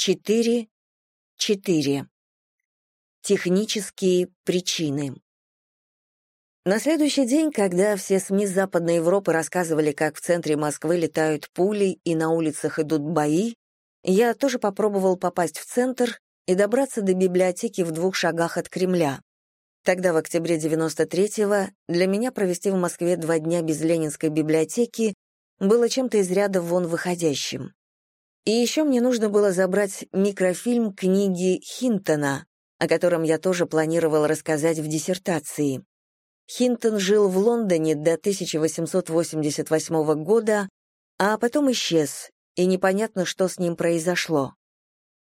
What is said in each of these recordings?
4. 4. Технические причины. На следующий день, когда все СМИ Западной Европы рассказывали, как в центре Москвы летают пули и на улицах идут бои, я тоже попробовал попасть в центр и добраться до библиотеки в двух шагах от Кремля. Тогда, в октябре 93-го, для меня провести в Москве два дня без Ленинской библиотеки было чем-то из ряда вон выходящим. И еще мне нужно было забрать микрофильм книги Хинтона, о котором я тоже планировал рассказать в диссертации. Хинтон жил в Лондоне до 1888 года, а потом исчез, и непонятно, что с ним произошло.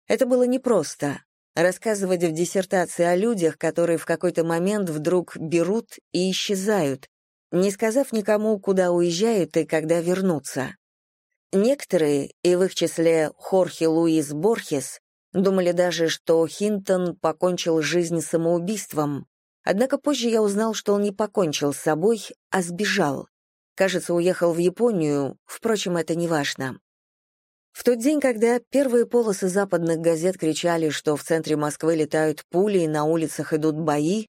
Это было непросто — рассказывать в диссертации о людях, которые в какой-то момент вдруг берут и исчезают, не сказав никому, куда уезжают и когда вернутся. Некоторые, и в их числе Хорхе Луис Борхес, думали даже, что Хинтон покончил жизнь самоубийством. Однако позже я узнал, что он не покончил с собой, а сбежал. Кажется, уехал в Японию, впрочем, это не важно. В тот день, когда первые полосы западных газет кричали, что в центре Москвы летают пули и на улицах идут бои,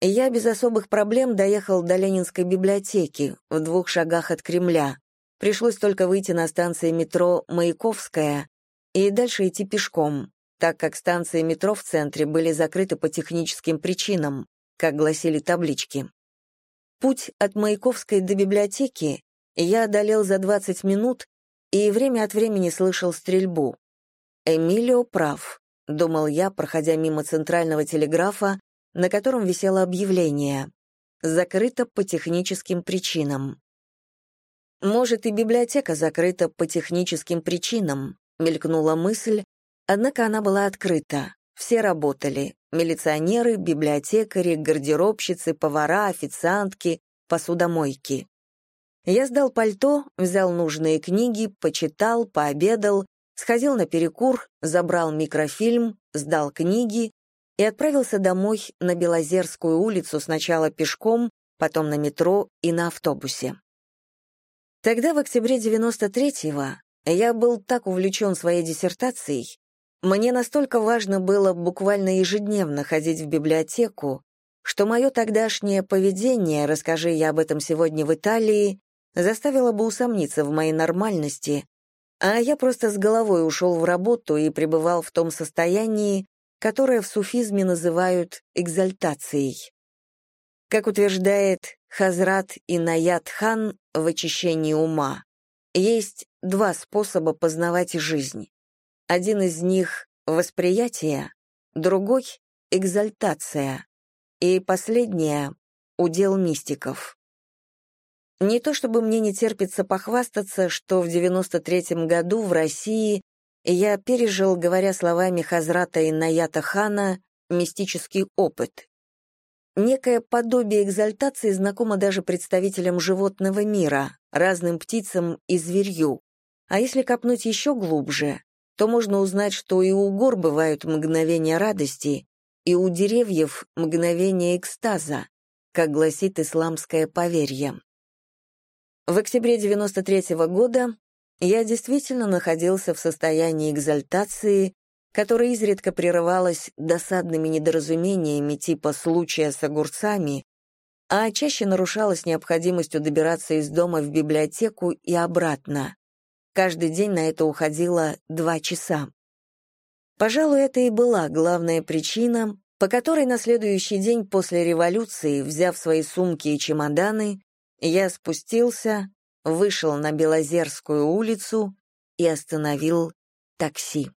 я без особых проблем доехал до Ленинской библиотеки, в двух шагах от Кремля, Пришлось только выйти на станции метро «Маяковская» и дальше идти пешком, так как станции метро в центре были закрыты по техническим причинам, как гласили таблички. Путь от Маяковской до библиотеки я одолел за 20 минут и время от времени слышал стрельбу. «Эмилио прав», — думал я, проходя мимо центрального телеграфа, на котором висело объявление «Закрыто по техническим причинам». Может, и библиотека закрыта по техническим причинам, мелькнула мысль, однако она была открыта. Все работали — милиционеры, библиотекари, гардеробщицы, повара, официантки, посудомойки. Я сдал пальто, взял нужные книги, почитал, пообедал, сходил на перекур, забрал микрофильм, сдал книги и отправился домой на Белозерскую улицу сначала пешком, потом на метро и на автобусе. Тогда, в октябре 93-го, я был так увлечен своей диссертацией, мне настолько важно было буквально ежедневно ходить в библиотеку, что мое тогдашнее поведение, расскажи я об этом сегодня в Италии, заставило бы усомниться в моей нормальности, а я просто с головой ушел в работу и пребывал в том состоянии, которое в суфизме называют экзальтацией. Как утверждает Хазрат Инаят Хан в очищении ума, есть два способа познавать жизнь. Один из них — восприятие, другой — экзальтация, и последнее — удел мистиков. Не то чтобы мне не терпится похвастаться, что в 93-м году в России я пережил, говоря словами Хазрата Инаята Хана, мистический опыт. Некое подобие экзальтации знакомо даже представителям животного мира, разным птицам и зверью. А если копнуть еще глубже, то можно узнать, что и у гор бывают мгновения радости, и у деревьев мгновения экстаза, как гласит исламское поверье. В октябре 93 -го года я действительно находился в состоянии экзальтации, которая изредка прерывалась досадными недоразумениями типа случая с огурцами, а чаще нарушалась необходимостью добираться из дома в библиотеку и обратно. Каждый день на это уходило два часа. Пожалуй, это и была главная причина, по которой на следующий день после революции, взяв свои сумки и чемоданы, я спустился, вышел на Белозерскую улицу и остановил такси.